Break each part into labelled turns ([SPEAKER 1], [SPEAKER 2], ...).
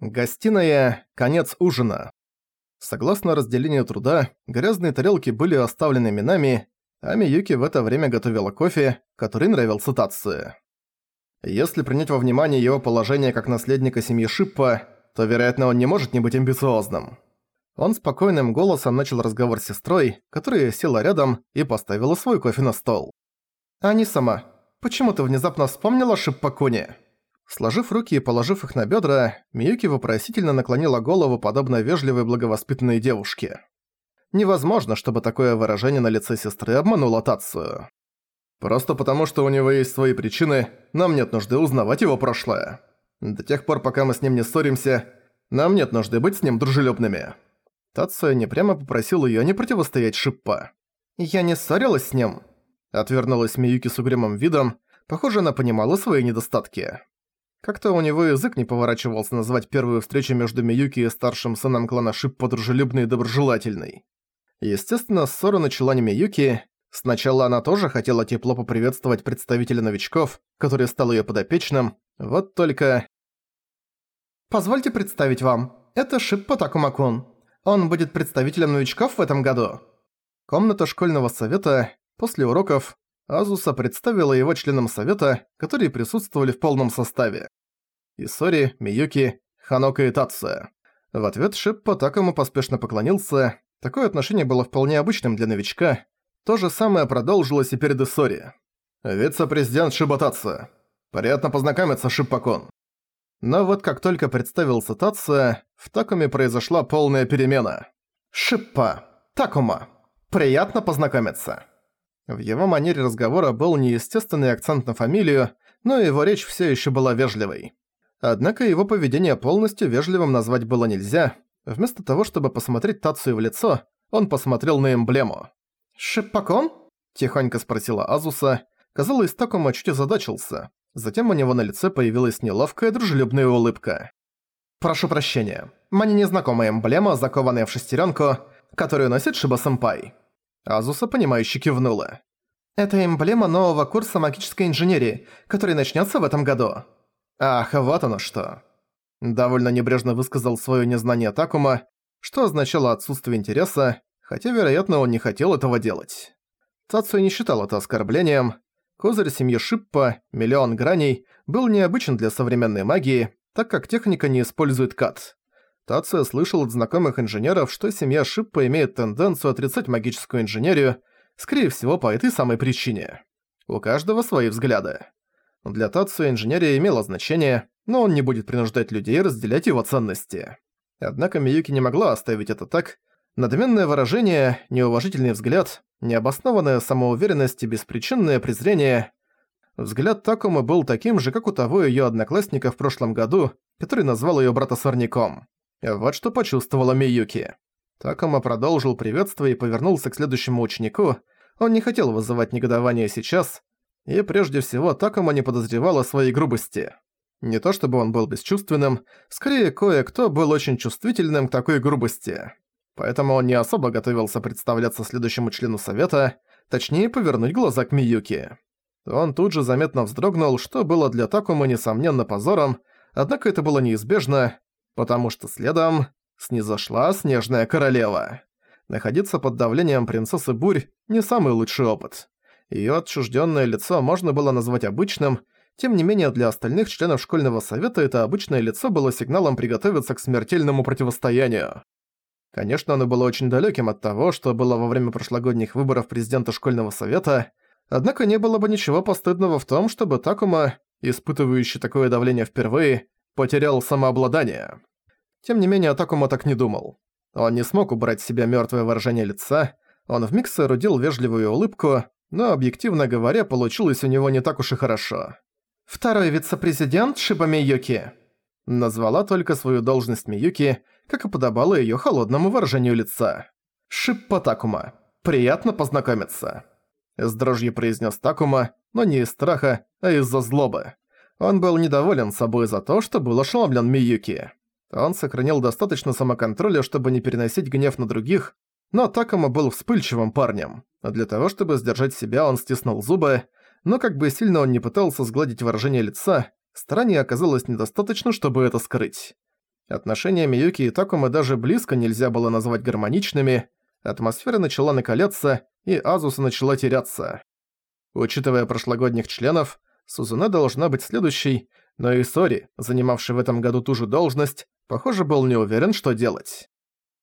[SPEAKER 1] Гостиная – конец ужина. Согласно разделению труда, грязные тарелки были оставлены Минами, а Миюки в это время готовила кофе, который нравился Татсу. Если принять во внимание его положение как наследника семьи Шиппа, то, вероятно, он не может не быть амбициозным. Он спокойным голосом начал разговор с сестрой, которая села рядом и поставила свой кофе на стол. «Ани сама, почему ты внезапно вспомнила Шиппакуни?» Сложив руки и положив их на бедра, Миюки вопросительно наклонила голову, подобно вежливой благовоспитанной девушке. Невозможно, чтобы такое выражение на лице сестры обмануло Тацию. Просто потому, что у него есть свои причины, нам нет нужды узнавать его прошлое. До тех пор, пока мы с ним не ссоримся, нам нет нужды быть с ним дружелюбными. Тация непрямо попросил её не противостоять Шиппа. «Я не ссорилась с ним», — отвернулась Миюки с угрюмым видом, похоже, она понимала свои недостатки. Как-то у него язык не поворачивался назвать первую встречу между Миюки и старшим сыном клана Шиппа дружелюбной и доброжелательной. Естественно, ссора начала не Миюки. Сначала она тоже хотела тепло поприветствовать представителя новичков, который стал её подопечным, вот только... «Позвольте представить вам, это Шиппа Такумакун. Он будет представителем новичков в этом году». Комната школьного совета, после уроков, Азуса представила его членам совета, которые присутствовали в полном составе. Исори, Миюки, Ханока и Татсуя. В ответ Шиппа Такому поспешно поклонился. Такое отношение было вполне обычным для новичка. То же самое продолжилось и перед Исори. «Вице-президент Шибататса. Приятно познакомиться, Шиппакон». Но вот как только представился Татсуя, в Такуме произошла полная перемена. «Шиппа. Такума. Приятно познакомиться». В его манере разговора был неестественный акцент на фамилию, но его речь все еще была вежливой. Однако его поведение полностью вежливым назвать было нельзя. Вместо того, чтобы посмотреть Тацию в лицо, он посмотрел на эмблему. «Шиппакон?» – тихонько спросила Азуса. Казалось, Такума чуть озадачился. Затем у него на лице появилась неловкая дружелюбная улыбка. «Прошу прощения. Мне незнакомая эмблема, закованная в шестеренку, которую носит Шиба-сэмпай». Азуса, понимающе кивнула. «Это эмблема нового курса магической инженерии, который начнется в этом году». «Ах, вот оно что». Довольно небрежно высказал свое незнание Такума, что означало отсутствие интереса, хотя, вероятно, он не хотел этого делать. Тацуя не считал это оскорблением. Козырь семьи Шиппа, миллион граней, был необычен для современной магии, так как техника не использует кат. Тация слышал от знакомых инженеров, что семья Шиппа имеет тенденцию отрицать магическую инженерию, скорее всего, по этой самой причине. У каждого свои взгляды. Для Тацию инженерия имела значение, но он не будет принуждать людей разделять его ценности. Однако Миюки не могла оставить это так. Надменное выражение, неуважительный взгляд, необоснованная самоуверенность и беспричинное презрение. Взгляд Такума был таким же, как у того её одноклассника в прошлом году, который назвал её брата сорняком. Вот что почувствовала Миюки. Такома продолжил приветствие и повернулся к следующему ученику. Он не хотел вызывать негодование сейчас, и прежде всего Такома не подозревал о своей грубости. Не то чтобы он был бесчувственным, скорее кое-кто был очень чувствительным к такой грубости. Поэтому он не особо готовился представляться следующему члену совета, точнее повернуть глаза к Миюки. Он тут же заметно вздрогнул, что было для Такума несомненно позором, однако это было неизбежно, потому что следом снизошла Снежная Королева. Находиться под давлением принцессы Бурь – не самый лучший опыт. Её отчуждённое лицо можно было назвать обычным, тем не менее для остальных членов школьного совета это обычное лицо было сигналом приготовиться к смертельному противостоянию. Конечно, оно было очень далёким от того, что было во время прошлогодних выборов президента школьного совета, однако не было бы ничего постыдного в том, чтобы Такума, испытывающий такое давление впервые, потерял самообладание. Тем не менее, Такума так не думал. Он не смог убрать с себя мёртвое выражение лица, он вмиг соорудил вежливую улыбку, но, объективно говоря, получилось у него не так уж и хорошо. «Второй вице-президент Шиба Миюки», назвала только свою должность Миюки, как и подобало её холодному выражению лица. «Шиппа Такума. Приятно познакомиться», с дрожью произнес Такума, но не из страха, а из-за злобы. Он был недоволен собой за то, что был ошеломлен Миюки. Он сохранил достаточно самоконтроля, чтобы не переносить гнев на других, но Такома был вспыльчивым парнем. А для того, чтобы сдержать себя, он стиснул зубы, но как бы сильно он не пытался сгладить выражение лица, старания оказалось недостаточно, чтобы это скрыть. Отношения Миюки и Такумы даже близко нельзя было назвать гармоничными, атмосфера начала накаляться, и Азуса начала теряться. Учитывая прошлогодних членов, Сузуна должна быть следующей, но и Сори, занимавший в этом году ту же должность, похоже, был не уверен, что делать.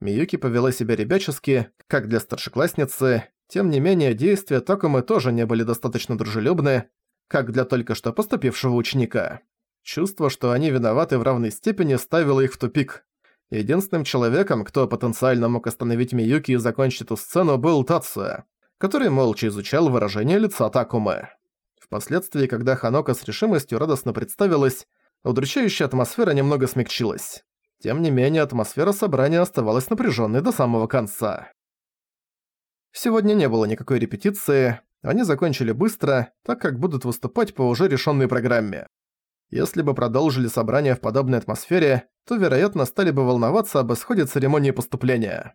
[SPEAKER 1] Миюки повела себя ребячески, как для старшеклассницы, тем не менее действия Такумы тоже не были достаточно дружелюбны, как для только что поступившего ученика. Чувство, что они виноваты в равной степени, ставило их в тупик. Единственным человеком, кто потенциально мог остановить Миюки и закончить эту сцену, был Тацуя, который молча изучал выражение лица Такумы. Впоследствии, когда Ханока с решимостью радостно представилась, удручающая атмосфера немного смягчилась. Тем не менее, атмосфера собрания оставалась напряженной до самого конца. Сегодня не было никакой репетиции, они закончили быстро, так как будут выступать по уже решенной программе. Если бы продолжили собрание в подобной атмосфере, то, вероятно, стали бы волноваться об исходе церемонии поступления.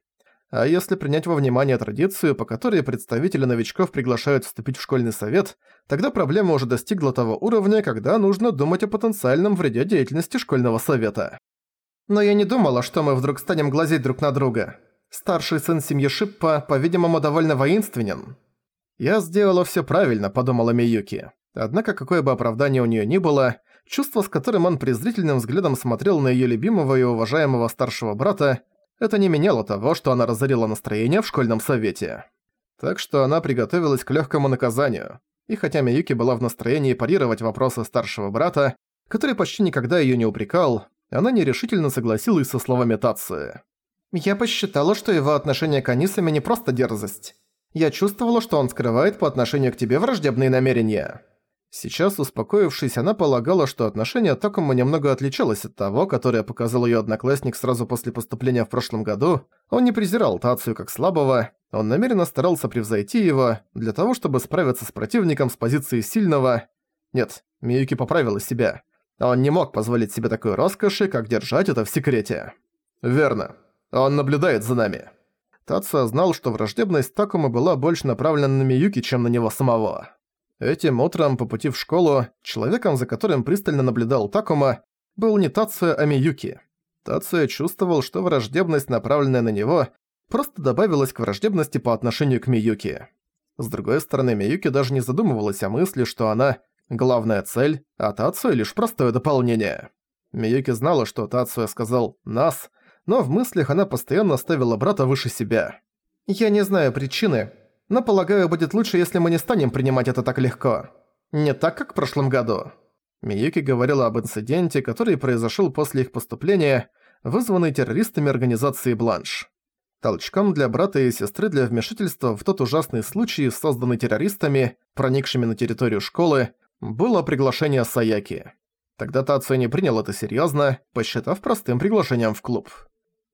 [SPEAKER 1] А если принять во внимание традицию, по которой представители новичков приглашают вступить в школьный совет, тогда проблема уже достигла того уровня, когда нужно думать о потенциальном вреде деятельности школьного совета. Но я не думала, что мы вдруг станем глазеть друг на друга. Старший сын семьи Шиппа, по-видимому, довольно воинственен. Я сделала все правильно, подумала Миюки. Однако какое бы оправдание у нее ни было, чувство, с которым он презрительным взглядом смотрел на ее любимого и уважаемого старшего брата, это не меняло того, что она разорила настроение в школьном совете. Так что она приготовилась к легкому наказанию. И хотя Миюки была в настроении парировать вопросы старшего брата, который почти никогда ее не упрекал, она нерешительно согласилась со словами Тации. Я посчитала, что его отношение к Анисаме не просто дерзость. Я чувствовала, что он скрывает по отношению к тебе враждебные намерения. Сейчас, успокоившись, она полагала, что отношение Токума немного отличалось от того, которое показал её одноклассник сразу после поступления в прошлом году. Он не презирал Тацию как слабого, он намеренно старался превзойти его, для того, чтобы справиться с противником с позиции сильного. Нет, Миюки поправила себя. Он не мог позволить себе такой роскоши, как держать это в секрете. Верно. Он наблюдает за нами. Тацуя знал, что враждебность Такума была больше направлена на Миюки, чем на него самого. Этим утром по пути в школу, человеком, за которым пристально наблюдал Такума, был не Тацуя, а Миюки. Тацуя чувствовал, что враждебность, направленная на него, просто добавилась к враждебности по отношению к Миюки. С другой стороны, Миюки даже не задумывалась о мысли, что она – главная цель, а Тацуя – лишь простое дополнение. Миюки знала, что Тацуя сказал «нас», но в мыслях она постоянно ставила брата выше себя. «Я не знаю причины, но полагаю, будет лучше, если мы не станем принимать это так легко. Не так, как в прошлом году». Миюки говорила об инциденте, который произошел после их поступления, вызванный террористами организации «Бланш». Толчком для брата и сестры для вмешательства в тот ужасный случай, созданный террористами, проникшими на территорию школы, было приглашение Саяки. Тогда Тацуя не принял это серьезно, посчитав простым приглашением в клуб.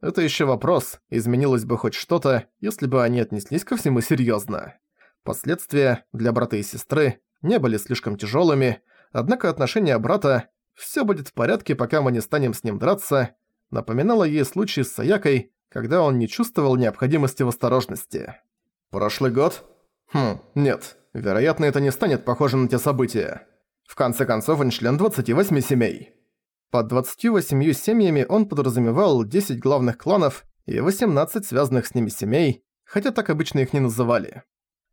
[SPEAKER 1] Это еще вопрос, изменилось бы хоть что-то, если бы они отнеслись ко всему серьезно. Последствия для брата и сестры не были слишком тяжелыми, однако отношение брата «все будет в порядке, пока мы не станем с ним драться» напоминало ей случай с Саякой, когда он не чувствовал необходимости в осторожности. «Прошлый год? Хм, нет. Вероятно, это не станет похожим на те события. В конце концов, он член 28 семей». Под 28 семьями он подразумевал 10 главных кланов и 18 связанных с ними семей, хотя так обычно их не называли.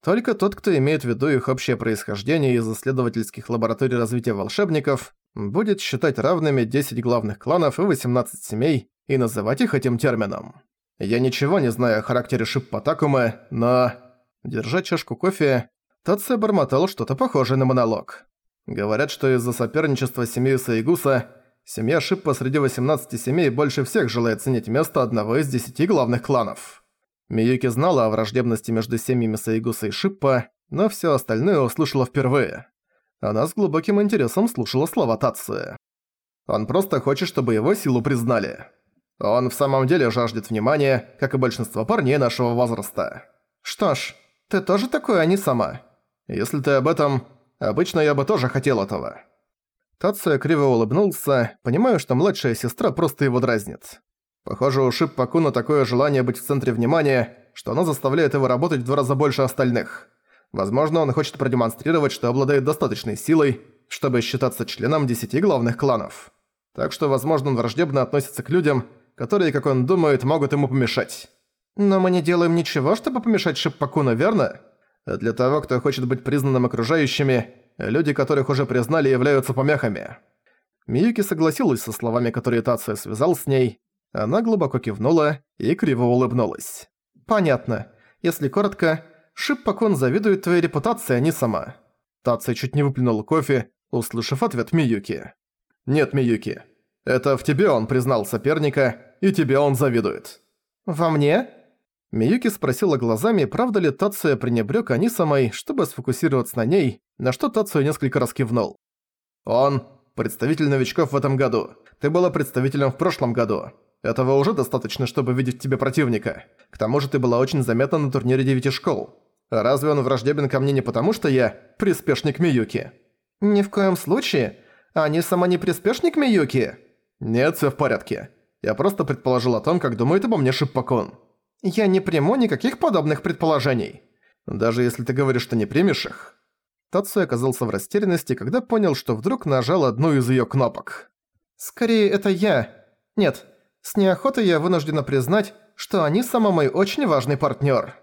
[SPEAKER 1] Только тот, кто имеет в виду их общее происхождение из исследовательских лабораторий развития волшебников, будет считать равными 10 главных кланов и 18 семей и называть их этим термином. Я ничего не знаю о характере Шиппа Такумы, но... Держа чашку кофе, Татсе бормотал что-то похожее на монолог. Говорят, что из-за соперничества семьи Саигуса Семья Шиппа среди 18 семей больше всех желает ценить место одного из десяти главных кланов. Миюки знала о враждебности между семьями Саигуса и Шиппа, но всё остальное услышала впервые. Она с глубоким интересом слушала слова Татсуя. Он просто хочет, чтобы его силу признали. Он в самом деле жаждет внимания, как и большинство парней нашего возраста. Что ж, ты тоже такой, а не сама. Если ты об этом, обычно я бы тоже хотел этого. Тация криво улыбнулся, понимая, что младшая сестра просто его дразнит. Похоже, у Шиппакуна такое желание быть в центре внимания, что оно заставляет его работать в два раза больше остальных. Возможно, он хочет продемонстрировать, что обладает достаточной силой, чтобы считаться членом десяти главных кланов. Так что, возможно, он враждебно относится к людям, которые, как он думает, могут ему помешать. Но мы не делаем ничего, чтобы помешать Шиппакуну, верно? Для того, кто хочет быть признанным окружающими, люди, которых уже признали, являются помехами. Миюки согласилась со словами, которые Тация связал с ней. Она глубоко кивнула и криво улыбнулась. «Понятно. Если коротко, Шиппакун завидует твоей репутации, а не сама». Тация чуть не выплюнул кофе, услышав ответ Миюки. «Нет, Миюки. Это в тебе он признал соперника, и тебе он завидует». «Во мне?» Миюки спросила глазами, правда ли Тация пренебрёг они самой, чтобы сфокусироваться на ней, на что Тацию несколько раз кивнул. «Он – представитель новичков в этом году. Ты была представителем в прошлом году. Этого уже достаточно, чтобы видеть в тебе противника. К тому же ты была очень заметна на турнире девяти школ. Разве он враждебен ко мне не потому, что я приспешник Миюки?» «Ни в коем случае. Они сама не приспешник Миюки?» «Нет, всё в порядке. Я просто предположил о том, как думает обо мне Шиппакон». «Я не приму никаких подобных предположений». «Даже если ты говоришь, что не примешь их». Тацуя оказался в растерянности, когда понял, что вдруг нажал одну из её кнопок. «Скорее, это я. Нет, с неохотой я вынуждена признать, что они сама мой очень важный партнёр».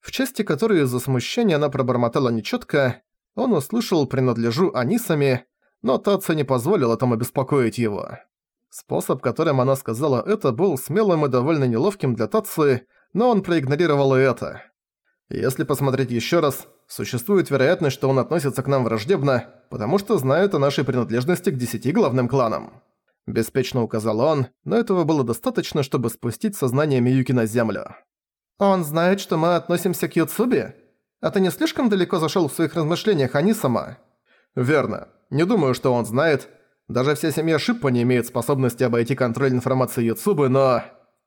[SPEAKER 1] В части которой из-за смущения она пробормотала нечётко, он услышал «принадлежу Анисами», но Таца не позволил этому беспокоить его. Способ, которым она сказала это, был смелым и довольно неловким для Тации, но он проигнорировал и это. Если посмотреть еще раз, существует вероятность, что он относится к нам враждебно, потому что знает о нашей принадлежности к десяти главным кланам. Беспечно указал он, но этого было достаточно, чтобы спустить сознание Миюки на землю. «Он знает, что мы относимся к Юцубе? А ты не слишком далеко зашел в своих размышлениях, а не сама?» «Верно. Не думаю, что он знает. Даже вся семья Шиппа не имеет способности обойти контроль информации Юцубы, но...»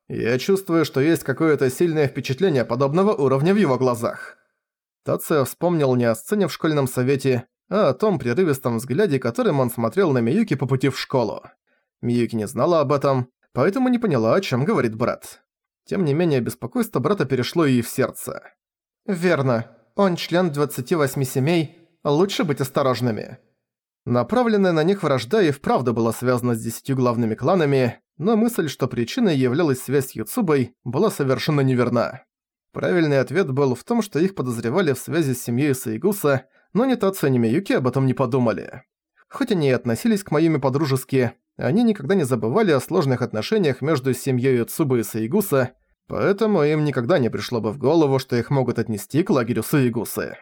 [SPEAKER 1] Я чувствую, что есть какое-то сильное впечатление подобного уровня в его глазах. Тация вспомнил не о сцене в школьном совете, а о том прерывистом взгляде, которым он смотрел на Миюки по пути в школу. Миюки не знала об этом, поэтому не поняла, о чем говорит брат. Тем не менее, беспокойство брата перешло и в сердце. «Верно. Он член 28 семей. Лучше быть осторожными». Направленная на них вражда и вправду была связана с десятью главными кланами, но мысль, что причиной являлась связь с Юцубой, была совершенно неверна. Правильный ответ был в том, что их подозревали в связи с семьей Саигуса, но ни Тацу, ни Миюки об этом не подумали. Хоть они и относились к Майюми по-дружески, они никогда не забывали о сложных отношениях между семьей Юцубы и Саигуса, поэтому им никогда не пришло бы в голову, что их могут отнести к лагерю Саигусы.